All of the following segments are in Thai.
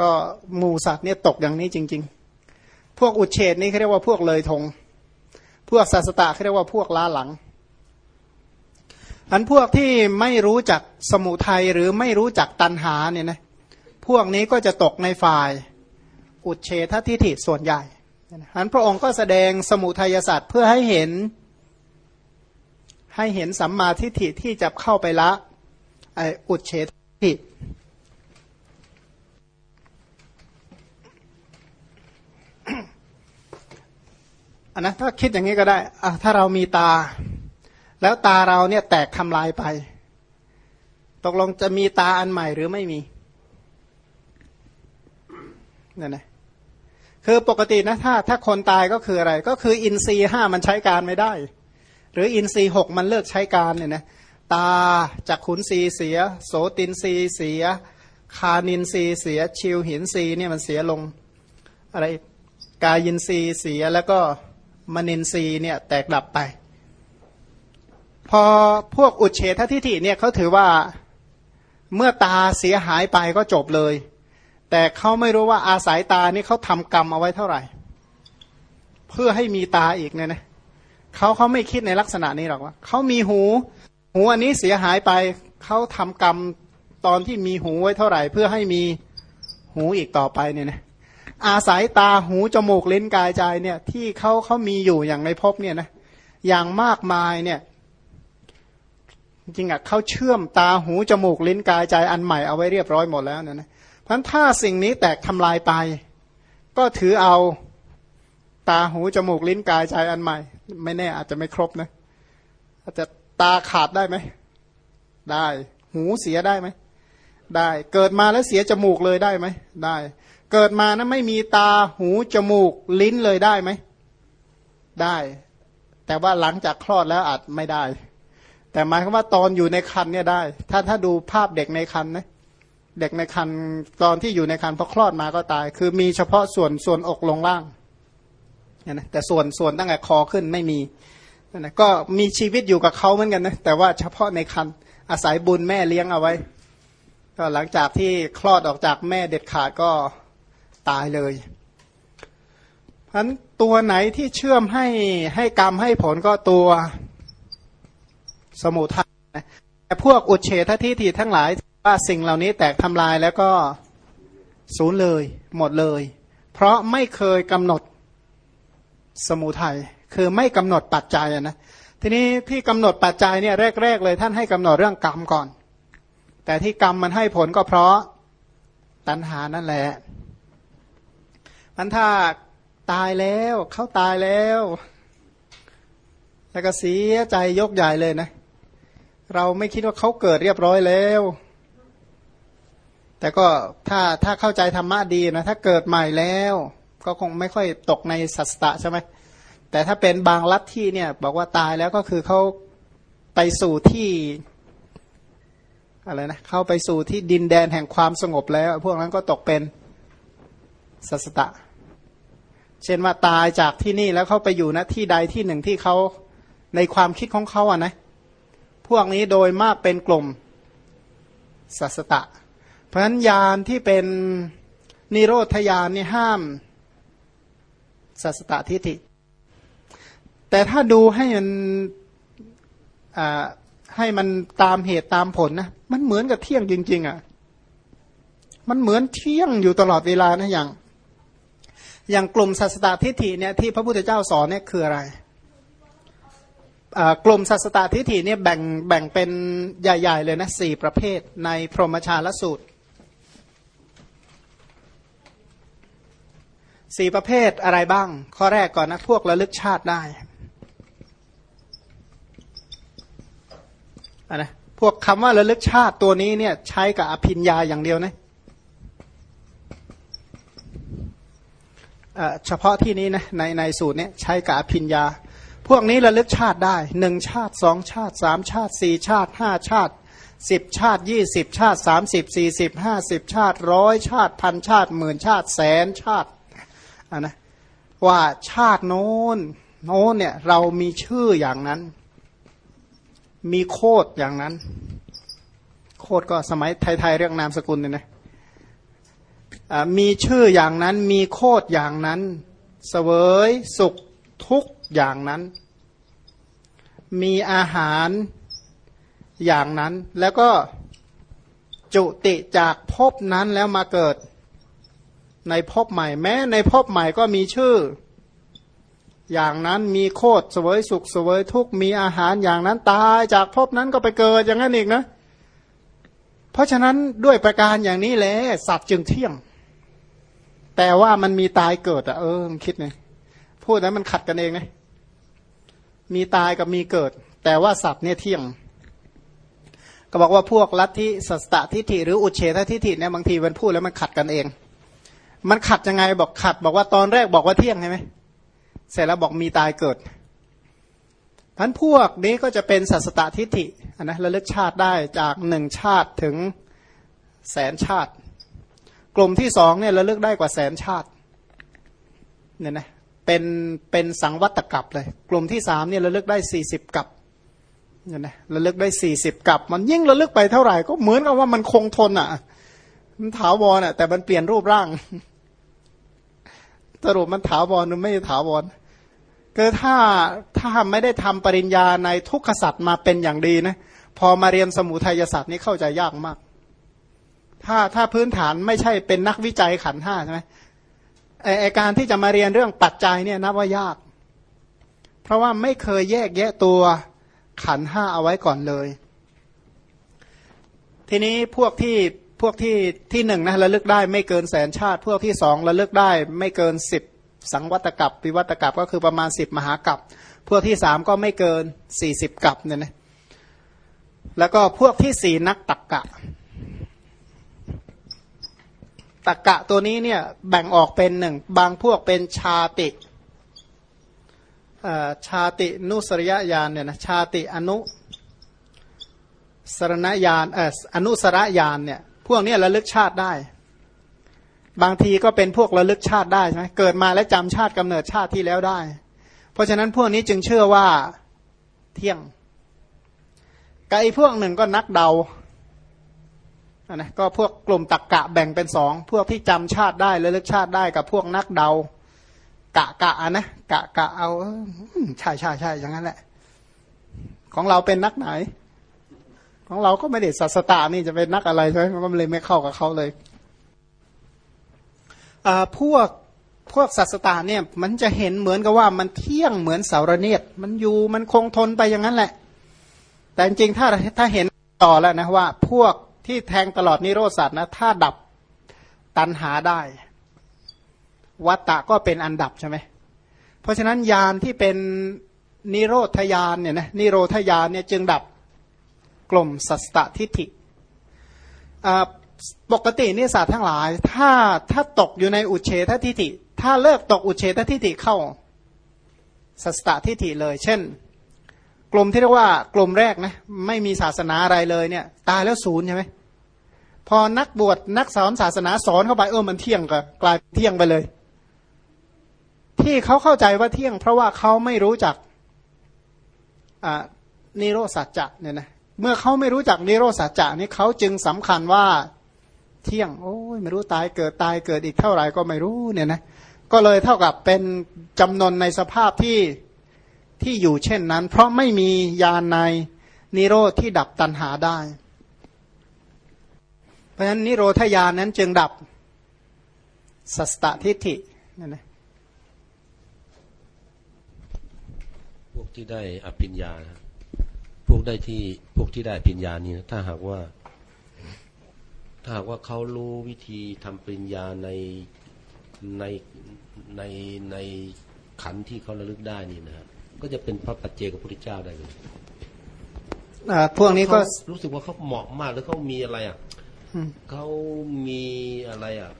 ก็หมูสัตว์เนี่ยตกอย่างนี้จริง ๆ พวกอุดเฉดนี่เขาเรียกว่าพวกเลยทง พวกสัสตะเขาเรียกว่าพวกล้าหลัง อันพวกที่ไม่รู้จักสมุทัยหรือไม่รู้จักตันหาเนี่ยนะพวกนี้ก็จะตกในฝ่าย อุดเฉททิฐิส่วนใหญ่อันพระองค์ก็แสดงสมุทัยศาสตร์เพื่อให้เห็น ให้เห็นสัมมาทิฏฐิที่จะเข้าไปละไออุดเฉททิฏฐิ อันนะถ้าคิดอย่างนี้ก็ได้อะถ้าเรามีตา แล้วตาเราเนี่ยแตกทำลายไป ตกลงจะมีตาอันใหม่หรือไม่มีนั่นนะคือปกตินะถ้าถ้าคนตายก็คืออะไร ก็คืออินทรีห้ามันใช้การไม่ได้ หรืออินทรีหกมันเลิกใช้การเนี่ยนะตาจากขุนรีเสีย โสตินรีเสีย คานินรีเสีย ชิวหินรีเนี่ยมันเสียลงอะไรกายินรีเสียแล้วก็ มนินทรีเนี่ยแตกดับไป พอพวกอุเฉททิฏฐิเนี่ยเขาถือว่าเมื่อตาเสียหายไปก็จบเลย แต่เขาไม่รู้ว่าอาศัยตานี่เขาทำกรรมเอาไว้เท่าไหร่ เพื่อให้มีตาอีกเนี่ยนะเขาเขาไม่คิดในลักษณะนี้หรอกว่าเขามีหู หูอันนี้เสียหายไปเขาทำกรรมตอนที่มีหูไว้เท่าไหร่ เพื่อให้มีหูอีกต่อไปเนี่ยนะ อาศัยตาหูจมูกลิ้นกายใจเนี่ยที่เขาเขามีอยู่อย่างในภพเนี่ยนะอย่างมากมายเนี่ยจริงอะเขาเชื่อมตาหูจมูกลิ้นกายใจอันใหม่เอาไว้เรียบร้อยหมดแล้วเนี่ยนะเพราะถ้าสิ่งนี้แตกทำลายไป ก็ถือเอาตาหูจมูกลิ้นกายใจอันใหม่ ไม่แน่อาจจะไม่ครบนะอาจจะตาขาดได้ไหมได้ หูเสียได้ไหมได้ เกิดมาแล้วเสียจมูกเลยได้ไหมได้ เกิดมานะไม่มีตาหูจมูกลิ้นเลยได้ไหม ได้ แต่ว่าหลังจากคลอดแล้วอาจไม่ได้ แต่หมายความว่าตอนอยู่ในคันเนี่ยได้ ถ้าถ้าดูภาพเด็กในคันนะเด็กในคันตอนที่อยู่ในคันพอคลอดมาก็ตาย คือมีเฉพาะส่วนส่วนอกลงล่างนะแต่ส่วนส่วนตั้งแต่คอขึ้นไม่มีนะก็มีชีวิตอยู่กับเขาเหมือนกันนะแต่ว่าเฉพาะในคันอาศัยบุญแม่เลี้ยงเอาไว้ ก็หลังจากที่คลอดออกจากแม่เด็ดขาดก็ ตายเลยเพราะตัวไหนที่เชื่อมให้ให้กรรมให้ผลก็ตัวสมุทัยแต่พวกอุเฉททิฏฐิทั้งหลายว่าสิ่งเหล่านี้แตกทำลายแล้วก็สูญเลย หมดเลย เพราะไม่เคยกำหนดสมุทัยคือไม่กำหนดปัจจัยนะทีนี้ที่กำหนดปัจจัยเนี่ยแรก ๆ เลยท่านให้กำหนดเรื่องกรรมก่อน แต่ที่กรรมมันให้ผลก็เพราะตัณหานั่นแหละ มันถ้าตายแล้วเขาตายแล้ว แล้วก็เสียใจยกใหญ่เลยนะ เราไม่คิดว่าเขาเกิดเรียบร้อยแล้ว แต่ก็ถ้าถ้าเข้าใจธรรมะดีนะ ถ้าเกิดใหม่แล้ว ก็คงไม่ค่อยตกในสัตตะใช่ไหมแต่ถ้าเป็นบางลัทธิเนี่ย บอกว่าตายแล้วก็คือเขาไปสู่ที่อะไรนะเข้าไปสู่ที่ดินแดนแห่งความสงบแล้ว พวกนั้นก็ตกเป็นสัตตะ เช่นว่าตายจากที่นี่แล้วเขาไปอยู่ณที่ใดที่หนึ่งที่เขาในความคิดของเขาอะนะ พวกนี้โดยมากเป็นกลุ่มสัสตะ เพราะฉะนั้นยานที่เป็นนิโรธยานนี่ห้ามสัสตะทิฏฐิ แต่ถ้าดูให้มันให้มันตามเหตุตามผลนะมันเหมือนกับเที่ยงจริง ๆอะมันเหมือนเที่ยงอยู่ตลอดเวลานะอย่าง อย่างกลุ่มสัสตทิฏฐิเนี่ยที่พระพุทธเจ้าสอนเนี่ยคืออะไรกลุ่มสัสตทิฏฐิเนี่ยแบ่งแบ่งเป็นใหญ่ ๆ เลยนะสี่ประเภทในพรหมชาลสูตรสี่ประเภทอะไรบ้าง ข้อแรกก่อนนะ พวกระลึกชาติได้นะพวกคำว่าระลึกชาติตัวนี้เนี่ยใช้กับอภิญญาอย่างเดียวนะ เฉพาะที่นี้นะในในสูตรนี้ใช้กับอภิญญา พวกนี้ระลึกชาติได้หนึ่งชาติสองชาติสามชาติสี่ชาติห้าชาติสิบชาติยี่สิบชาติสามสิบสี่สิบห้าสิบชาติร้อยชาติพันชาติหมื่นชาติแสนชาติะนะว่าชาติโน้นโน้นเนี่ยเรามีชื่ออย่างนั้น มีโคดอย่างนั้น โคดก็สมัยไทยๆเรียกนามสกุลเนี่ยนะ มีชื่ออย่างนั้นมีโคดอย่างนั้นเสวยสุขทุกอย่างนั้น มีอาหารอย่างนั้น แล้วก็จุติจากภพนั้นแล้วมาเกิด ในภพใหม่ แม้ในภพใหม่ก็มีชื่อ อย่างนั้นมีโคดเสวยสุขเสวยทุกมีอาหารอย่างนั้นตายจากภพนั้นก็ไปเกิดอย่างนั้นอีกนะ เพราะฉะนั้นด้วยประการอย่างนี้แหละสัตว์จึงเที่ยง แต่ว่ามันมีตายเกิดอะเออคิดไงพูดนั้นมันขัดกันเองไงมีตายกับมีเกิด แต่ว่าสัตว์เนี่ยเที่ยง ก็บอกว่าพวกลัทธิสัสตทิฏฐิหรืออุเฉททิฏฐิเนี่ยบางทีมันพูดแล้วมันขัดกันเอง มันขัดยังไงบอกขัด บอกว่าตอนแรกบอกว่าเที่ยงใช่ไหมเสร็จแล้วบอกมีตายเกิดพันพวกนี้ก็จะเป็นสัสตทิฏฐินะระลึกชาติได้จากหนึ่งชาติถึงแสนชาติ กลุ่มที่สองเนี่ยระลึกได้กว่าแสนชาติเนี่ยนะเป็นเป็นสังวัตกับเลย กลุ่มที่สามเนี่ยระลึกได้สี่สิบกับเนี่ยนะระลึกได้สี่สิบกับ มันยิ่งระลึกไปเท่าไหร่ก็เหมือนกับว่ามันคงทนอะ มันถาวรอะ แต่มันเปลี่ยนรูปร่างสรุปมันถาวรหรือไม่ถาวรคือถ้าถ้าไม่ได้ทำปริญญาในทุกขสัตว์มาเป็นอย่างดีนะพอมาเรียนสมุทัยศาสตร์นี้เข้าใจยากมาก ถ้าถ้าพื้นฐานไม่ใช่เป็นนักวิจัยขันห้าใช่ไหมไอไอการที่จะมาเรียนเรื่องปัจจัยเนี่ยนับว่ายาก เพราะว่าไม่เคยแยกแยะตัวขันห้าเอาไว้ก่อนเลย ทีนี้พวกที่พวกที่ที่หนึ่งนะระลึกได้ไม่เกินแสนชาติ พวกที่สองระลึกได้ไม่เกินสิบสังวัตกับปิวัตกับก็คือประมาณสิบมหากับพวกที่สามก็ไม่เกินสี่สิบกับเนี่ยนะแล้วก็พวกที่สี่นักตักกะ ตักะตัวนี้เนี่ยแบ่งออกเป็นหนึ่งบางพวกเป็นชาติชาตินุสริยญาณเนี่ยนะชาติอนุสรณญาณอนุสระญาณเนี่ยพวกนี้ระลึกชาติได้ บางทีก็เป็นพวกระลึกชาติได้ใช่ไหมเกิดมาแล้วจำชาติกำเนิดชาติที่แล้วได้ เพราะฉะนั้นพวกนี้จึงเชื่อว่าเที่ยงกับอีพวกหนึ่งก็นักเดา นะก็พวกกลุ่มตักกะแบ่งเป็นสองพวกที่จำชาติได้และลึกชาติได้กับพวกนักเดากะกะนะกะกะเอาใช่ใช่ใช่อย่างนั้นแหละ ของเราเป็นนักไหน ของเราก็ไม่ได้สัสตานี่จะเป็นนักอะไรใช่ไหมมันเลยไม่เข้ากับเขาเลยพวกพวกสัสตาเนี่ย มันจะเห็นเหมือนกับว่ามันเที่ยงเหมือนเสาระเนียดมันอยู่มันคงทนไปอย่างนั้นแหละ แต่จริงถ้าถ้าเห็นต่อแล้วนะว่า พวก ที่แทงตลอดนิโรธสัตว์นะถ้าดับตันหาได้ วัตตะก็เป็นอันดับใช่ไหมเพราะฉะนั้นยานที่เป็นนิโรธยานเนี่ยนะนิโรธยานเนี่ยจึงดับกลุ่มสัสตทิฏฐิปกตินี่ศาสตร์ทั้งหลาย ถ้าถ้าตกอยู่ในอุเฉททิฏฐิ ถ้าเลิกตกอุเฉททิฏฐิเข้าสัสตทิฏฐิเลย เช่น กลุ่มที่เรียกว่ากลุ่มแรกนะไม่มีศาสนาอะไรเลยเนี่ย ตายแล้วศูนย์ใช่ไหม พอนักบวชนักสอนศาสนาสอนเข้าไปเออมันเที่ยงก็กลายเที่ยงไปเลย ที่เขาเข้าใจว่าเที่ยง เพราะว่าเขาไม่รู้จักนิโรสัจจะเนี่ยนะเมื่อเขาไม่รู้จักนิโรสัจจะนี่เขาจึงสำคัญว่าเที่ยง โอ้ยไม่รู้ตายเกิดตายเกิดอีกเท่าไหร่ก็ไม่รู้เนี่ยนะก็เลยเท่ากับเป็นจำนวนในสภาพที่ที่อยู่เช่นนั้น เพราะไม่มียานในนิโรธที่ดับตัณหาได้ เพราะฉะนั้นนิโรธยานนั้นจึงดับสัสตทิฏฐินั่นนะพวกที่ได้อภิญญาพวกได้ที่พวกที่ได้อภิญญานี่ถ้าหากว่า ถ้าหากว่าเขารู้วิธีทำปริญญาในในในในขันที่เขาระลึกได้นี่นะครับก็จะเป็นพระปัจเจกับพระพุทธเจ้าได้เลยพวกนี้ก็รู้สึกว่าเขาเหมาะมากแล้วเขามีอะไรอะ เขามีอะไรอะ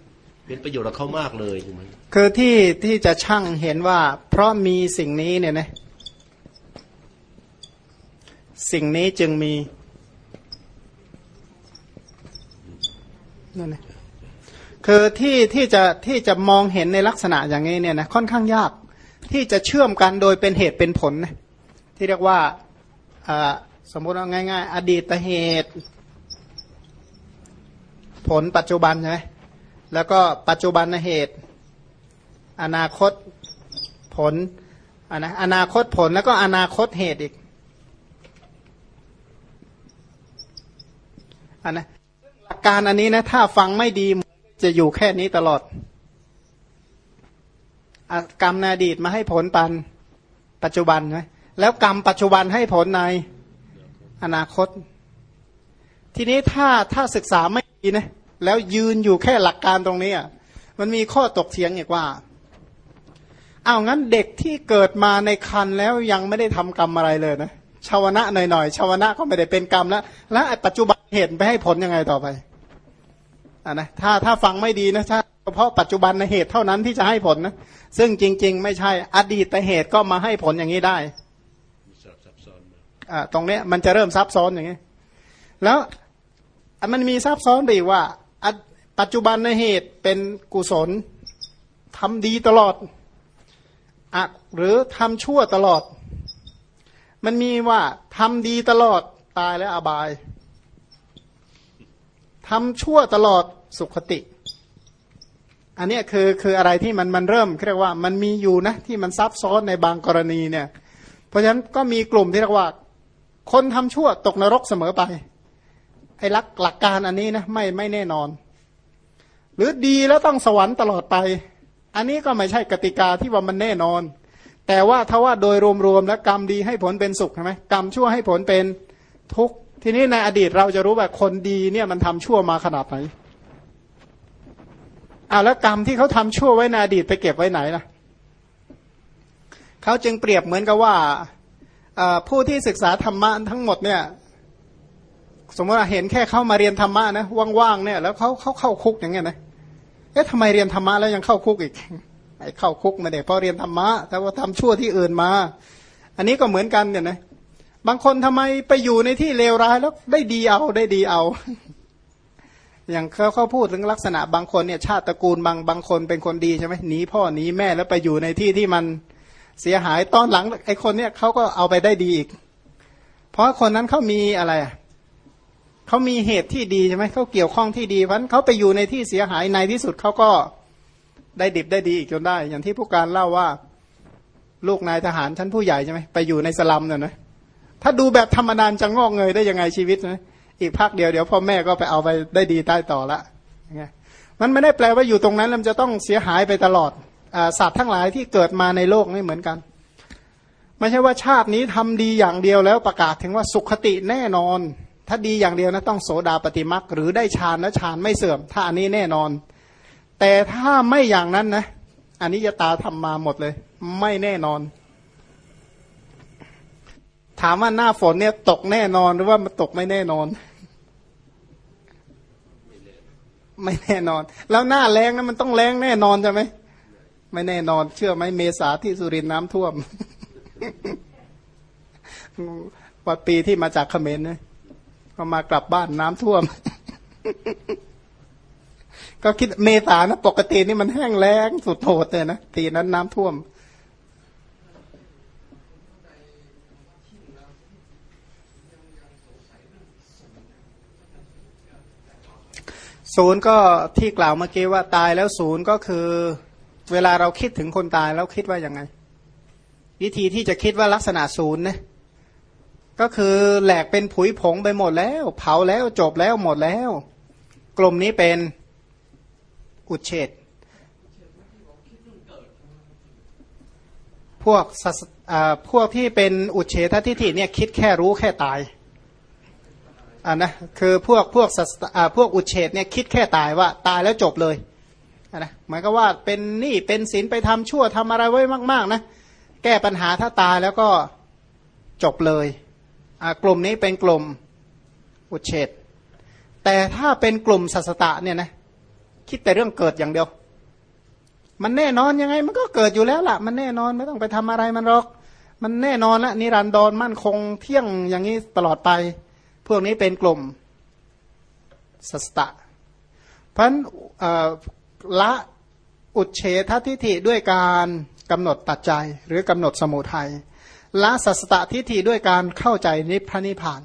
เป็นประโยชน์กับเขามากเลยถูกไหมคือที่ที่จะช่างเห็นว่า เพราะมีสิ่งนี้เนี่ยนะสิ่งนี้จึงมีนั่นนะคือที่ที่จะที่จะมองเห็นในลักษณะอย่างนี้เนี่ยนะค่อนข้างยากที่จะเชื่อมกันโดยเป็นเหตุเป็นผลนะที่เรียกว่าสมมติว่าง่าย ๆ อดีตเหตุ ผลปัจจุบันใช่ไหมแล้วก็ปัจจุบันเหตุ อนาคตผลอนนะอนาคตผลแล้วก็อนาคตเหตุอีกอันนะหลักการอันนี้นะถ้าฟังไม่ดีจะอยู่แค่นี้ตลอดอกรรมนาดีตมาให้ผลปันปัจจุบันนะแล้วกรรมปัจจุบันให้ผลในอนาคต ทีนี้ถ้าถ้าศึกษาไม่ นะแล้วยืนอยู่แค่หลักการตรงนี้อะมันมีข้อตกเถียงอีกว่าเอางั้นเด็กที่เกิดมาในคันแล้วยังไม่ได้ทำกรรมอะไรเลยนะชาวนะหน่อยๆชาวนะก็ไม่ได้เป็นกรรมแล้ว แล้วปัจจุบันเหตุไปให้ผลยังไงต่อไปอ่านะถ้าถ้าฟังไม่ดีนะถ้าเฉพาะปัจจุบันในเหตุเท่านั้นที่จะให้ผลนะซึ่งจริง ๆ ไม่ใช่อดีตเหตุก็มาให้ผลอย่างนี้ได้อ่าตรงเนี้ยมันจะเริ่มซับซ้อนอย่างนี้แล้ว มันมีซับซ้อนไปว่า ปัจจุบันในเหตุเป็นกุศลทำดีตลอดอหรือทำชั่วตลอด มันมีว่าทำดีตลอดตายแล้วอบายทำชั่วตลอดสุขติ อันนี้คือคืออะไรที่มันมันเริ่มเรียกว่ามันมีอยู่นะที่มันซับซ้อนในบางกรณีเนี่ย เพราะฉะนั้นก็มีกลุ่มที่เรียกว่า คนทำชั่วตกนรกเสมอไป ไอ้ลักหลักการอันนี้นะไม่ไม่แน่นอน หรือดีแล้วต้องสวรรค์ตลอดไป อันนี้ก็ไม่ใช่กติกาที่ว่ามันแน่นอน แต่ว่าถ้าว่าโดยรวมๆแล้วกรรมดีให้ผลเป็นสุขใช่ไหมกรรมชั่วให้ผลเป็นทุกข์ทีนี้ในอดีตเราจะรู้ว่าคนดีเนี่ยมันทำชั่วมาขนาดไหนอ้าวแล้วกรรมที่เขาทำชั่วไว้ในอดีตไปเก็บไว้ไหนล่ะเขาจึงเปรียบเหมือนกับว่าผู้ที่ศึกษาธรรมะทั้งหมดเนี่ย สมมติว่าเห็นแค่เข้ามาเรียนธรรมะนะว่างๆเนี่ยแล้วเขาเขาเข้าคุกอย่างเงี้ยนะเอ๊ะทำไมเรียนธรรมะแล้วยังเข้าคุกอีกไอ้เข้าคุกไม่ได้เพราะเรียนธรรมะแต่ว่าทำชั่วที่อื่นมา อันนี้ก็เหมือนกันเนี่ยนะบางคนทำไมไปอยู่ในที่เลวร้ายแล้วได้ดีเอาได้ดีเอา อย่างเขาเขาพูดถึงลักษณะบางคนเนี่ย ชาติตระกูลบางบางคนเป็นคนดีใช่ไหมหนีพ่อหนีแม่แล้วไปอยู่ในที่ที่มันเสียหายตอนหลังไอ้คนเนี่ยเขาก็เอาไปได้ดีอีก เพราะคนนั้นเขามีอะไรอะ เขามีเหตุที่ดีใช่ไหมเขาเกี่ยวข้องที่ดีเพราะเขาไปอยู่ในที่เสียหายในที่สุดเขาก็ได้ดิบได้ดีอีกจนได้ อย่างที่ผู้การเล่าว่า ลูกนายทหารชั้นผู้ใหญ่ใช่ไหมไปอยู่ในสลัมเนี่ยนะถ้าดูแบบธรรมดานจะงอกเงยได้ยังไงชีวิตนะอีกพักเดียวเดี๋ยวพ่อแม่ก็ไปเอาไปได้ดีใต้ต่อละมันไม่ได้แปลว่าอยู่ตรงนั้นแล้วจะต้องเสียหายไปตลอดอสัตว์ทั้งหลายที่เกิดมาในโลกไม่เหมือนกันไม่ใช่ว่าชาตินี้ทำดีอย่างเดียวแล้วประกาศถึงว่าสุขติแน่นอน ถ้าดีอย่างเดียวนะต้องโสดาปฏิมักหรือได้ฌานแล้วฌานไม่เสื่อม ถ้าอันนี้แน่นอน แต่ถ้าไม่อย่างนั้นนะอันนี้จะตาทำมาหมดเลย ไม่แน่นอน ถามว่าหน้าฝนเนี่ยตกแน่นอนหรือว่ามันตกไม่แน่นอน ไม่แน่นอน แล้วหน้าแรงนะมันต้องแรงแน่นอนใช่ไหมไม่แน่นอน เชื่อไหมเมษาที่สุรินน้ำท่วมว่าปีที่มาจากเขมรนะ พอมากลับบ้านน้ำท่วม ก็คิดเมษานะปกตินี่มันแห้งแล้งสุดโหดเลยนะปีนั้นน้ำท่วมศูนย์ก็ที่กล่าวเมื่อกี้ว่าตายแล้วศูนย์ก็คือ เวลาเราคิดถึงคนตายแล้วคิดว่ายังไง วิธีที่จะคิดว่าลักษณะศูนย์นะ ก็คือแหลกเป็นผุยผงไปหมดแล้ว เผาแล้วจบแล้วหมดแล้ว กลุ่มนี้เป็นอุเฉดพวกพวกที่เป็นอุเฉททิฏฐิเนี่ยคิดแค่รู้แค่ตายอ่านะคือพวกพวกพวกอุเฉดเนี่ยคิดแค่ตายว่าตายแล้วจบเลยอ่านะหมายก็ว่าเป็นนี่เป็นศีลไปทำชั่วทำอะไรไว้มาก ๆ นะ แก้ปัญหาถ้าตายแล้วก็จบเลย กลุ่มนี้เป็นกลุ่มอุเฉดแต่ถ้าเป็นกลุ่มสัสตะเนี่ยนะคิดแต่เรื่องเกิดอย่างเดียว มันแน่นอนยังไง มันก็เกิดอยู่แล้วล่ะ มันแน่นอนไม่ต้องไปทำอะไรมันหรอก มันแน่นอนละนิรันดรมั่นคงเที่ยงอย่างนี้ตลอดไป พวกนี้เป็นกลุ่มสัสตะ เพราะละอุเฉททิฏฐิด้วยการกำหนดปัจจัยหรือกำหนดสมุทัย ละสัสตทิฏฐิด้วยการเข้าใจนิพพานิพาน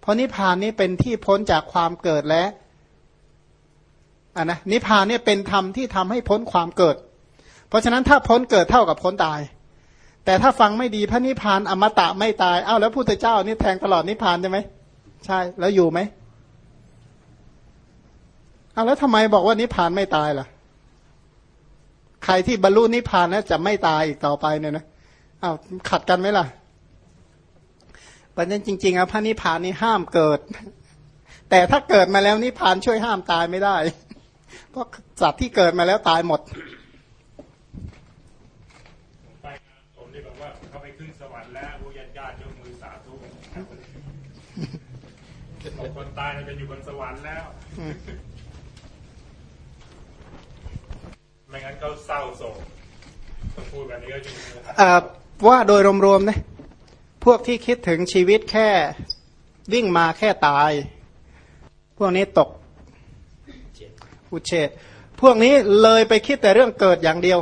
เพราะนิพพานนี้เป็นที่พ้นจากความเกิดและอะนะนิพพานเนี่ยเป็นธรรมที่ทำให้พ้นความเกิด เพราะฉะนั้นถ้าพ้นเกิดเท่ากับพ้นตาย แต่ถ้าฟังไม่ดีพระนิพพานอมตะไม่ตายอ้าวแล้วพุทธเจ้านี่แทงตลอดนิพพานใช่ไหมใช่แล้วอยู่ไหมเอาวแล้วทำไมบอกว่านิพพานไม่ตายล่ะ ใครที่บรรลุนิพพานแล้วจะไม่ตายอีกต่อไปเนี่ยนะ อ้าวขัดกันไหมล่ะประเด็นจริงๆอะพระนิพพานนี่ห้ามเกิด แต่ถ้าเกิดมาแล้วนิพพานช่วยห้ามตายไม่ได้ เพราะสัตว์ที่เกิดมาแล้วตายหมดไปผมได้บอกว่าเขาไปขึ้นสวรรค์แล้วพวกญาติญาติยกมือสาธุบอกคนตายเราจะอยู่บนสวรรค์แล้วไม่งั้นเขาเศร้าโศกต้องพูดแบบนี้ก็จริงๆเอ่อ ว่าโดยรวมๆนะพวกที่คิดถึงชีวิตแค่วิ่งมาแค่ตาย พวกนี้ตกอุเฉดพวกนี้เลยไปคิดแต่เรื่องเกิดอย่างเดียว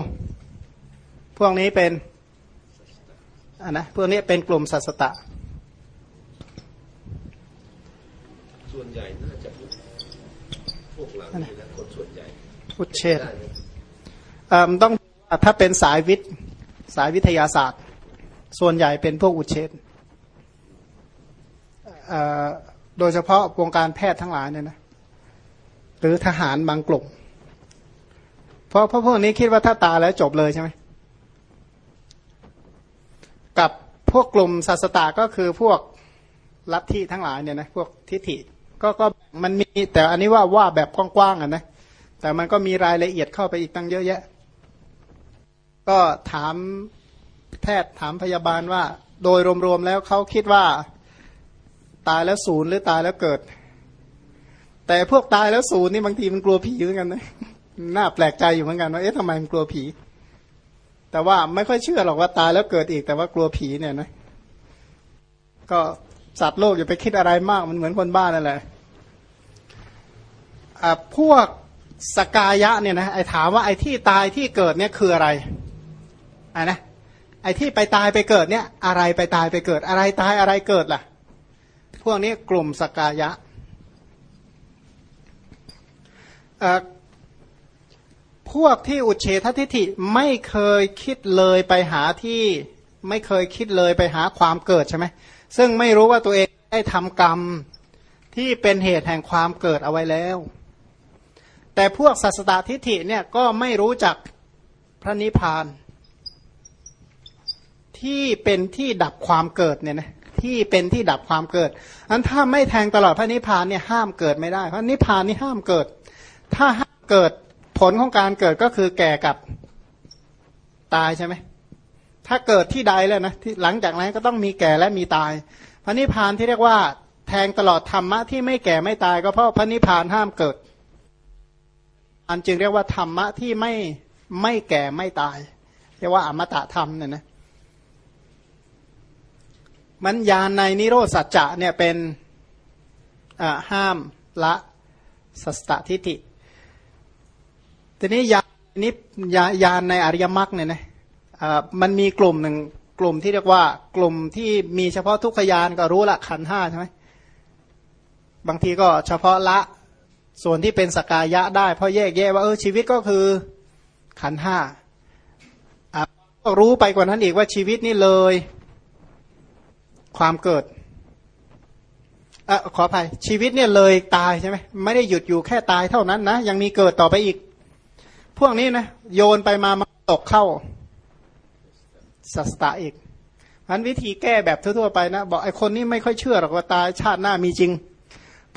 พวกนี้เป็นอะนะพวกนี้เป็นกลุ่มสัสตะ ส่วนใหญ่น่าจะพวกหลังนี่นะคนส่วนใหญ่อุเฉดอ่อมันต้องถ้าเป็นสายวิทย์สายวิทยาศาสตร์ ส่วนใหญ่เป็นพวกอุเฉดเอ่อโดยเฉพาะวงการแพทย์ทั้งหลายเนี่ยนะหรือทหารบางกลุ่ม เพราะพพวกนี้คิดว่าถ้าตายแล้วจบเลยใช่ไหมกับพวกกลุ่มศาสตาก็คือพวกลัทธิทั้งหลายเนี่ยนะพวกทิฏฐิก็ก็มันมีแต่อันนี้ว่าว่าแบบกว้างๆอะนะแต่มันก็มีรายละเอียดเข้าไปอีกตั้งเยอะแยะ ก็ถาม แพทย์ถามพยาบาลว่า โดยรวมๆแล้วเขาคิดว่าตายแล้วศูนย์หรือตายแล้วเกิด แต่พวกตายแล้วศูนย์นี่บางทีมันกลัวผีเหมือนกันนะน่าแปลกใจอยู่เหมือนกันว่าเอ๊ะทำไมมันกลัวผี แต่ว่าไม่ค่อยเชื่อหรอกว่าตายแล้วเกิดอีก แต่ว่ากลัวผีเนี่ยนะ ก็สัตว์โลกอย่าไปคิดอะไรมากมันเหมือนคนบ้านั่นแหละอ่าพวกสกายะเนี่ยนะไอ้ถามว่าไอ้ที่ตายที่เกิดเนี่ยคืออะไรอ่านะ ไอ้ที่ไปตายไปเกิดเนี่ย อะไรไปตายไปเกิด อะไรตายอะไรเกิดล่ะ พวกนี้กลุ่มสกายะเอ่อพวกที่อุเฉททิฐิไม่เคยคิดเลยไปหาที่ไม่เคยคิดเลยไปหาความเกิดใช่ไหมซึ่งไม่รู้ว่าตัวเองได้ทำกรรมที่เป็นเหตุแห่งความเกิดเอาไว้แล้ว แต่พวกสัสตตทิฐิเนี่ยก็ไม่รู้จักพระนิพพาน ที่เป็นที่ดับความเกิดเนี่ยนะที่เป็นที่ดับความเกิดอันถ้าไม่แทงตลอดพระนิพพานเนี่ยห้ามเกิดไม่ได้เพราะนิพพานนี่ห้ามเกิด ถ้าห้ามเกิดผลของการเกิดก็คือแก่กับตายใช่ไหมถ้าเกิดที่ใดแล้วนะที่หลังจากนั้นก็ต้องมีแก่และมีตาย พระนิพพานที่เรียกว่า แทงตลอดธรรมะที่ไม่แก่ไม่ตาย ก็เพราะพระนิพพานห้ามเกิด อันจึงเรียกว่าธรรมะที่ไม่ไม่แก่ไม่ตาย เรียกว่าอมตะธรรมเนี่ยนะ มันยานในนิโรธสัจจะเนี่ยเป็นห้ามละสัสตทิฏฐิทีนี้ยานนิยายานในอริยมรรคเนี่ยนะมันมีกลุ่มหนึ่งกลุ่มที่เรียกว่ากลุ่มที่มีเฉพาะทุกขยานก็รู้ละขันห้าใช่ไหมบางทีก็เฉพาะละส่วนที่เป็นสกายะได้ เพราะแยกแยะว่าเออชีวิตก็คือขันห้าก็รู้ไปกว่านั้นอีกว่าชีวิตนี่เลย ความเกิดอขออภัยชีวิตเนี่ยเลยตายใช่ไหมไม่ได้หยุดอยู่แค่ตายเท่านั้นนะ ยังมีเกิดต่อไปอีก พวกนี้นะโยนไปมามาตกเข้าสัสตะอีกพันวิธีแก้แบบทั่วๆไปนะ บอกไอ้คนนี้ไม่ค่อยเชื่อหรอกว่าตายชาติหน้ามีจริง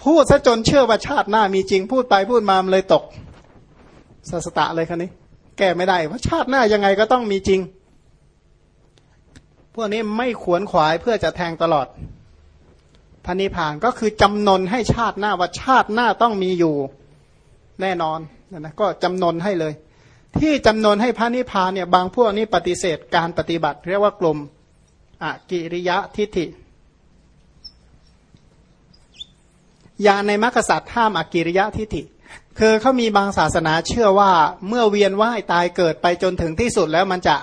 พูดซะจนเชื่อว่าชาติหน้ามีจริง พูดไปพูดมามันเลยตกสัสตะเลยคันนี้ แก้ไม่ได้เพราชาติหน้ายังไงก็ต้องมีจริง พวกนี้ไม่ขวนขวายเพื่อจะแทงตลอดพันนิพานก็คือจำนนให้ชาติหน้าว่าชาติหน้าต้องมีอยู่แน่นอนนะก็จำนนให้เลย ที่จำนนให้พระนิพพานเนี่ยบางพวกนี้ปฏิเสธการปฏิบัติเรียกว่ากลุ่มอกิริยะทิฏฐิยาในมรรคสัตว์ห้ามอกิริยะทิฏฐิ คือเขามีบางศาสนาเชื่อว่าเมื่อเวียนว่ายตายเกิดไปจนถึงที่สุดแล้วมันจะ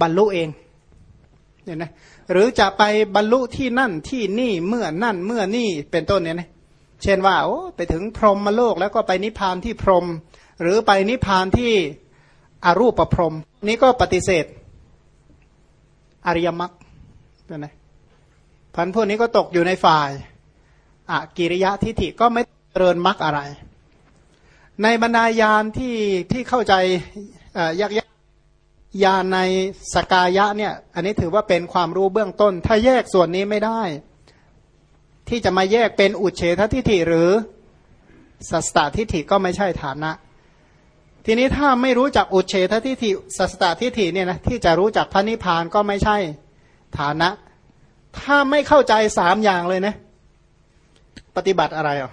บรรลุเอง เนี่ยนะหรือจะไปบรรลุที่นั่นที่นี่เมื่อนั่นเมื่อนี่เป็นต้นเนี่ยนะเช่นว่าโอ้ไปถึงพรหมโลกแล้วก็ไปนิพพานที่พรหมหรือไปนิพพานที่อรูปประพรหมนี้ก็ปฏิเสธ อริยมรรคนะพันพวกนี้ก็ตกอยู่ในฝ่ายอากิริยะทิฏฐิก็ไม่เจริญมรรคอะไร ในบรรดายานที่ที่เข้าใจยาก ยานในสกายะเนี่ย อันนี้ถือว่าเป็นความรู้เบื้องต้น ถ้าแยกส่วนนี้ไม่ได้ ที่จะมาแยกเป็นอุเฉททิฏฐิหรือสัสตทิฏฐิก็ไม่ใช่ฐานะ ทีนี้ถ้าไม่รู้จักอุเฉททิฏฐิสัสตทิฏฐิเนี่ยนะที่จะรู้จักพระนิพพานก็ไม่ใช่ฐานะ ถ้าไม่เข้าใจสามอย่างเลยนะปฏิบัติอะไรอะ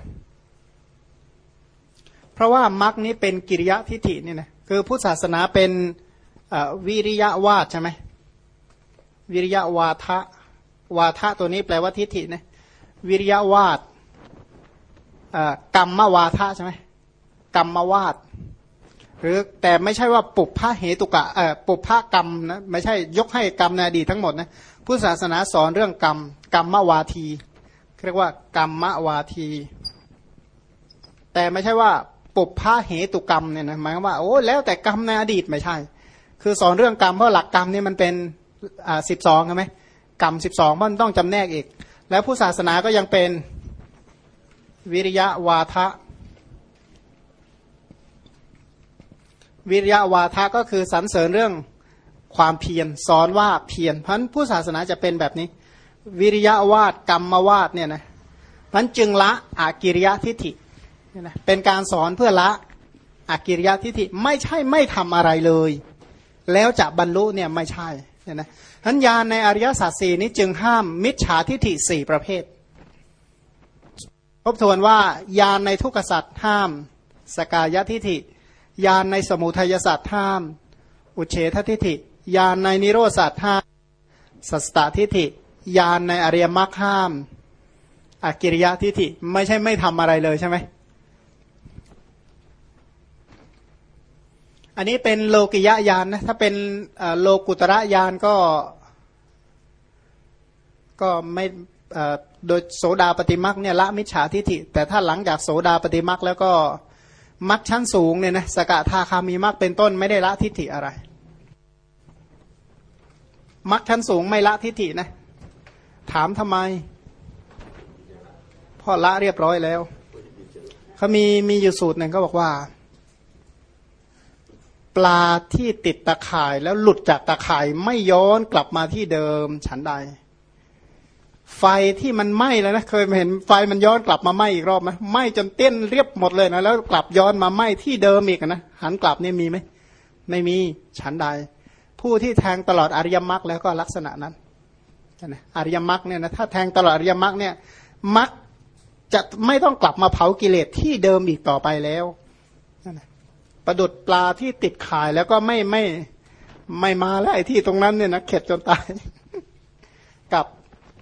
เพราะว่ามรรคนี้เป็นกิริยะทิฏฐินี่ยนะคือพุทธศาสนาเป็น วิริยะวาดใช่ไหมวิริยะวาทะวาทะตัวนี้แปลว่าทิฏฐินะวิริยะวาดกรรมวาทะใช่ไหมกรรมวาดหรือแต่ไม่ใช่ว่าปุพพะเหตุกะปุพพะกรรมนะไม่ใช่ยกให้กรรมในอดีตทั้งหมดนะพุทธศาสนาสอนเรื่องกรรมกรรมวาทีเรียกว่ากรรมมวาที แต่ไม่ใช่ว่าปุพพะเหตุกรรมเนี่ยนะหมายว่าโอ้แล้วแต่กรรมในอดีตไม่ใช่ คือสอนเรื่องกรรมเพราะหลักกรรมนี่มันเป็นอ่าสิบสองใช่ไหมกรรมสิบสองมันต้องจำแนกอีก แล้วผู้ศาสนาก็ยังเป็นวิริยะวาทะวิริยะวาทะก็คือสรรเสริญเรื่องความเพียรสอนว่าเพียรพันผู้ศาสนาจะเป็นแบบนี้ วิริยะวาดกรรมมวาดเนี่ยนะพันจึงละอากิริยะทิฏฐินะเป็นการสอนเพื่อละอากิริยะทิฏฐิไม่ใช่ไม่ทำอะไรเลย แล้วจะบรรลุเนี่ยไม่ใช่เนี่ยนะทันยานในอริยสัจสี่นี้จึงห้ามมิจฉาทิฏฐิสี่ประเภททบทวนว่ายานในทุกขสัตว์ห้าม สกายทิฏฐิยานในสมุทัยสัตว์ห้าม อุเฉททิฏฐิยานในนิโรสัตว์ห้ามสัสตทิฏฐิยานในอริยมรรคห้ามอากิริยะทิฏฐิไม่ใช่ไม่ทำอะไรเลยใช่ไหม อันนี้เป็นโลกิยะยานนะถ้าเป็นโลกุตระยานก็ ก็ไม่โดยโสดาปฏิมักเนี่ยละมิจฉาทิฏฐิ แต่ถ้าหลังจากโสดาปฏิมักแล้วก็มักชั้นสูงเนี่ยนะสกทาคามีมักเป็นต้นไม่ได้ละทิฏฐิอะไรมักชั้นสูงไม่ละทิฏฐินะ ถามทำไมพ่อละเรียบร้อยแล้วเขามีมีอยู่สูตรหนึ่งก็บอกว่า ลาที่ติดตะข่ายแล้วหลุดจากตะข่ายไม่ย้อนกลับมาที่เดิมฉันใด ไฟที่มันไหม้แล้วนะเคยเห็นไฟมันย้อนกลับมาไหม้อีกรอบไหมไหม้จนเต้นเรียบหมดเลยนะแล้วกลับย้อนมาไหม้ที่เดิมอีกนะหันกลับเนี่ยมีไหมไม่มีฉันใด ผู้ที่แทงตลอดอริยมรรคแล้วก็ลักษณะนั้นนะอริยมรรคเนี่ยนะถ้าแทงตลอดอริยมรรคเนี่ยมรรคจะไม่ต้องกลับมาเผากิเลสที่เดิมอีกต่อไปแล้วนะ ประดุดปลาที่ติดข่ายแล้วก็ไม่ไม่ไม่มาแล้วไอ้ที่ตรงนั้นเนี่ยนะเข็ดจนตาย กับ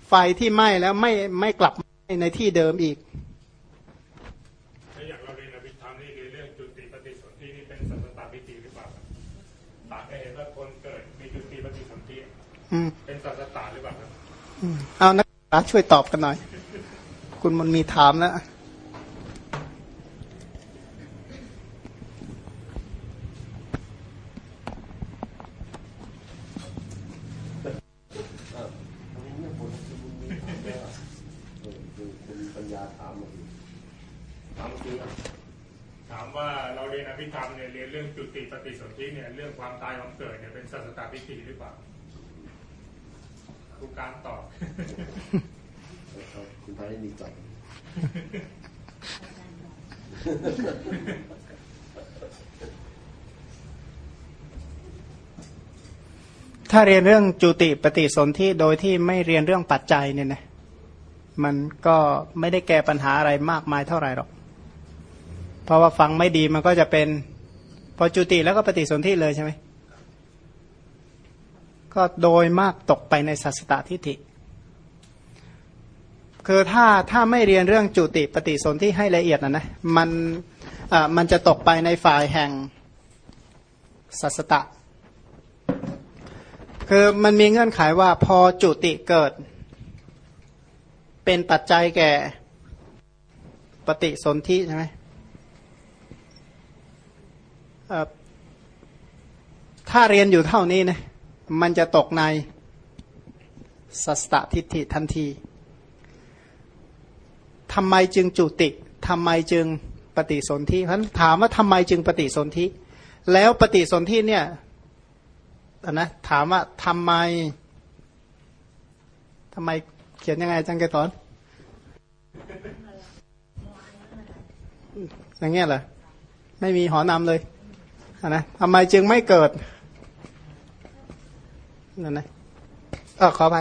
ไฟที่ไหม้แล้วไม่ไม่กลับในที่เดิมอีกถ้าอย่างเราเรียนอภิธรรมนี่เรื่องจุติปฏิสนธินี่เป็นสัตตาพิธีหรือเปล่าตาเห็นว่าคนเกิดมีจุติปฏิสนธิเป็นสัตตาหรือเปล่าครับเอานักศึกษาช่วยตอบกันหน่อย คุณมันมีถามแล้ว ธรรมเนี่ยเรียนเรื่องจุติปฏิสนธิเนี่ยเรื่องความตายความเกิดเนี่ยเป็นสัจตพิธีหรือเปล่าครูการตอบคุณพายได้มีก่อนถ้าเรียนเรื่องจุติปฏิสนธิโดยที่ไม่เรียนเรื่องปัจจัยเนี่ยนะมันก็ไม่ได้แก้ปัญหาอะไรมากมายเท่าไหร่หรอก เพราะว่าฟังไม่ดีมันก็จะเป็นพอจุติแล้วก็ปฏิสนธิเลยใช่ไหมก็โดยมากตกไปในสัสตทิฏฐิ คือถ้าถ้าไม่เรียนเรื่องจุติปฏิสนธิให้ละเอียดนะนะมันอ่ามันจะตกไปในฝ่ายแห่งสัสตะ คือมันมีเงื่อนไขว่าพอจุติเกิด เป็นปัจจัยแก่ปฏิสนธิใช่ไหม ถ้าเรียนอยู่เท่านี้นะมันจะตกในสัสตทิฏฐิทันทีทำไมจึงจุติทำไมจึงปฏิสนธิเพราะถามว่าทำไมจึงปฏิสนธิ แล้วปฏิสนธิเนี่ยนะถามว่าทำไมทำไมเขียนยังไงจังแกสอนอย่างเงี้ยเหรอไม่มีหอนำเลย นะทำไมจึงไม่เกิดนั่นนะเออขอไป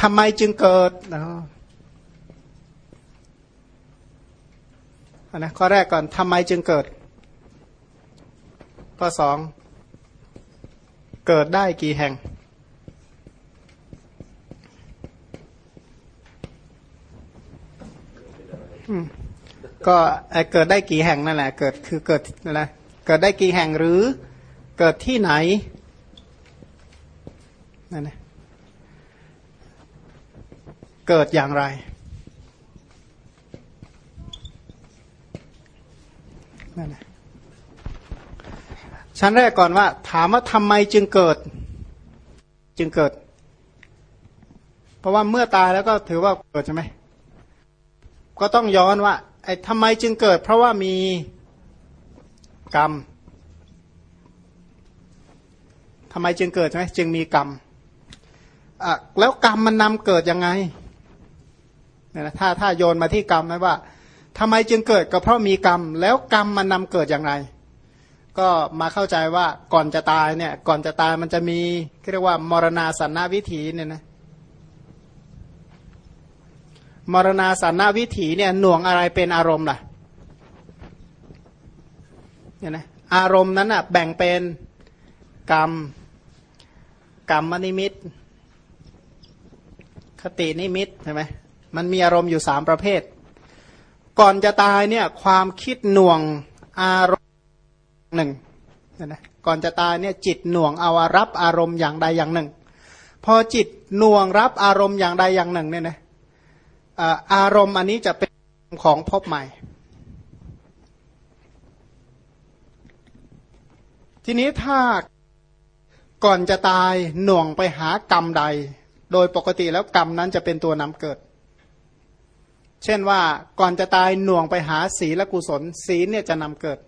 ทำไมจึงเกิดนะนะข้อแรกก่อนทำไมจึงเกิด ข้อสองเกิดได้กี่แห่ง ก็เกิดได้กี่แห่งนั่นแหละ เกิดคือเกิดนั่นแหละ เกิดได้กี่แห่งหรือเกิดที่ไหนนั่นแหละเกิดอย่างไร นั่นแหละชั้นแรกก่อนว่า ถามว่าทำไมจึงเกิด จึงเกิด เพราะว่าเมื่อตายแล้วก็ถือว่าเกิดใช่ไหม ก็ต้องย้อนว่า ไอ้ทำไมจึงเกิด เพราะว่ามี กรรมทำไมจึงเกิดใช่ไหมจึงมีกรรมอะแล้วกรรมมันนำเกิดยังไงเนี่ยนะถ้าถ้าโยนมาที่กรรมนะว่าทำไมจึงเกิดก็เพราะมีกรรม แล้วกรรมมันนำเกิดอย่างไร ก็มาเข้าใจว่าก่อนจะตายเนี่ย ก่อนจะตายมันจะมีเรียกว่ามรณาสันนาวิถีเนี่ยนะมรณาสันนาวิถีเนี่ยหน่วงอะไรเป็นอารมณ์ล่ะ เนี่ยนะอารมณ์นั้นอะแบ่งเป็นกรรม กรรมนิมิต คตินิมิตใช่ไหมมันมีอารมณ์อยู่สามประเภท ก่อนจะตายเนี่ยความคิดหน่วงอารมณ์หนึ่งนะก่อนจะตายเนี่ยจิตหน่วงเอารับอารมณ์อย่างใดอย่างหนึ่ง พอจิตหน่วงรับอารมณ์อย่างใดอย่างหนึ่งเนี่ยนะอารมณ์อันนี้จะเป็นของพบใหม่ ทีนี้ถ้าก่อนจะตายหน่วงไปหากรรมใด โดยปกติแล้วกรรมนั้นจะเป็นตัวนำเกิด เช่นว่าก่อนจะตายหน่วงไปหาศีลกุศล ศีลเนี่ยจะนำเกิด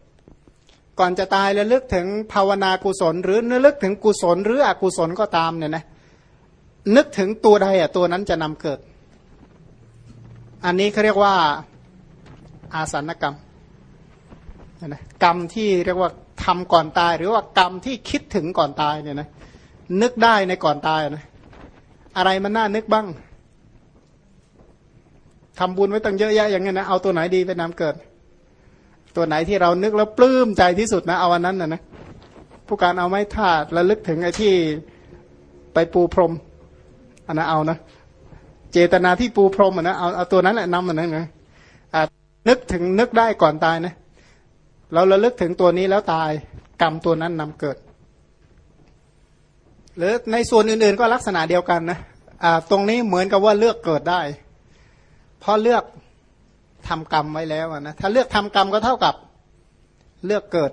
ก่อนจะตายระลึกถึงภาวนากุศล หรือนึลึกถึงกุศล หรืออกุศลก็ตามเนี่ยนะนึกถึงตัวใดอะตัวนั้นจะนำเกิด อันนี้เขาเรียกว่าอาสันกรรมนะกรรมที่เรียกว่า ทำก่อนตาย หรือว่ากรรมที่คิดถึงก่อนตายเนี่ยนะนึกได้ในก่อนตายนะอะไรมันน่านึกบ้างทำบุญไว้ตั้งเยอะแยะอย่างเงี้ยนะเอาตัวไหนดีไปนำเกิด ตัวไหนที่เรานึกแล้วปลื้มใจที่สุดนะเอาวันนั้นนะนะผู้การเอาไม้ธาตุระลึกถึงไอ้ที่ไปปูพรมอันนั้นเอานะเจตนาที่ปูพรมอะนะเอาเอาตัวนั้นแหละนำอันนั้นไงนึกถึงนึกได้ก่อนตายนะ เราระลึกถึงตัวนี้แล้วตายกรรมตัวนั้นนำเกิด หรือในส่วนอื่นๆก็ลักษณะเดียวกันนะตรงนี้เหมือนกับว่าเลือกเกิดได้เพราะเลือกทำกรรมไว้แล้วนะถ้าเลือกทำกรรมก็เท่ากับเลือกเกิด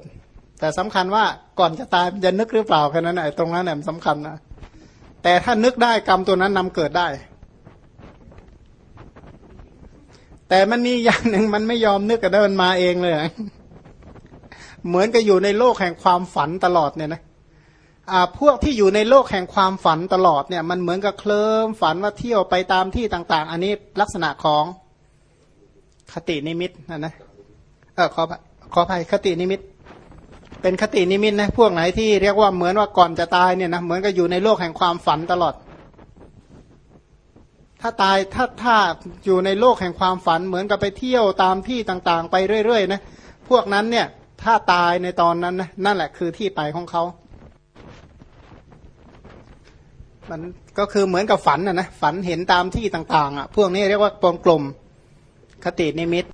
แต่สำคัญว่าก่อนจะตายจะนึกหรือเปล่าแค่นั้นไอ้ตรงนั้นเนี่ยสำคัญนะแต่ถ้านึกได้กรรมตัวนั้นนำเกิดได้ แต่มันมีอย่างหนึ่งมันไม่ยอมนึกกันได้มันมาเองเลย เหมือนกับอยู่ในโลกแห่งความฝันตลอดเนี่ยนะพวกที่อยู่ในโลกแห่งความฝันตลอดเนี่ยมันเหมือนกับเคลิ้มฝันว่าเที่ยวไปตามที่ต่างๆ อันนี้ลักษณะของคตินิมิตนะนะเออขอขออภัยคตินิมิต เป็นคตินิมิตนะพวกไหนที่เรียกว่าเหมือนว่าก่อนจะตายเนี่ยนะเหมือนกับอยู่ในโลกแห่งความฝันตลอด ถ้าตายถ้าถ้าอยู่ในโลกแห่งความฝันเหมือนกับไปเที่ยวตามที่ต่างๆ ไปเรื่อยๆนะพวกนั้นเนี่ย ถ้าตายในตอนนั้นนะนั่นแหละคือที่ไปของเขา มันก็คือเหมือนกับฝันนะนะฝันเห็นตามที่ต่าง ๆ อะ พวกนี้เรียกว่าปลงกลมคตินิมิต